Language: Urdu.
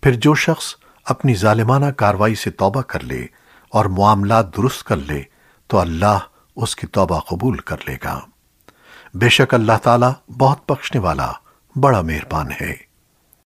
پھر جو شخص اپنی ظالمانہ کاروائی سے توبہ کر لے اور معاملات درست کر لے، تو اللہ اس کی توبہ قبول کر لے گا۔ بے شک اللہ تعالی بہت بخشنے والا، بڑا مہربان ہے۔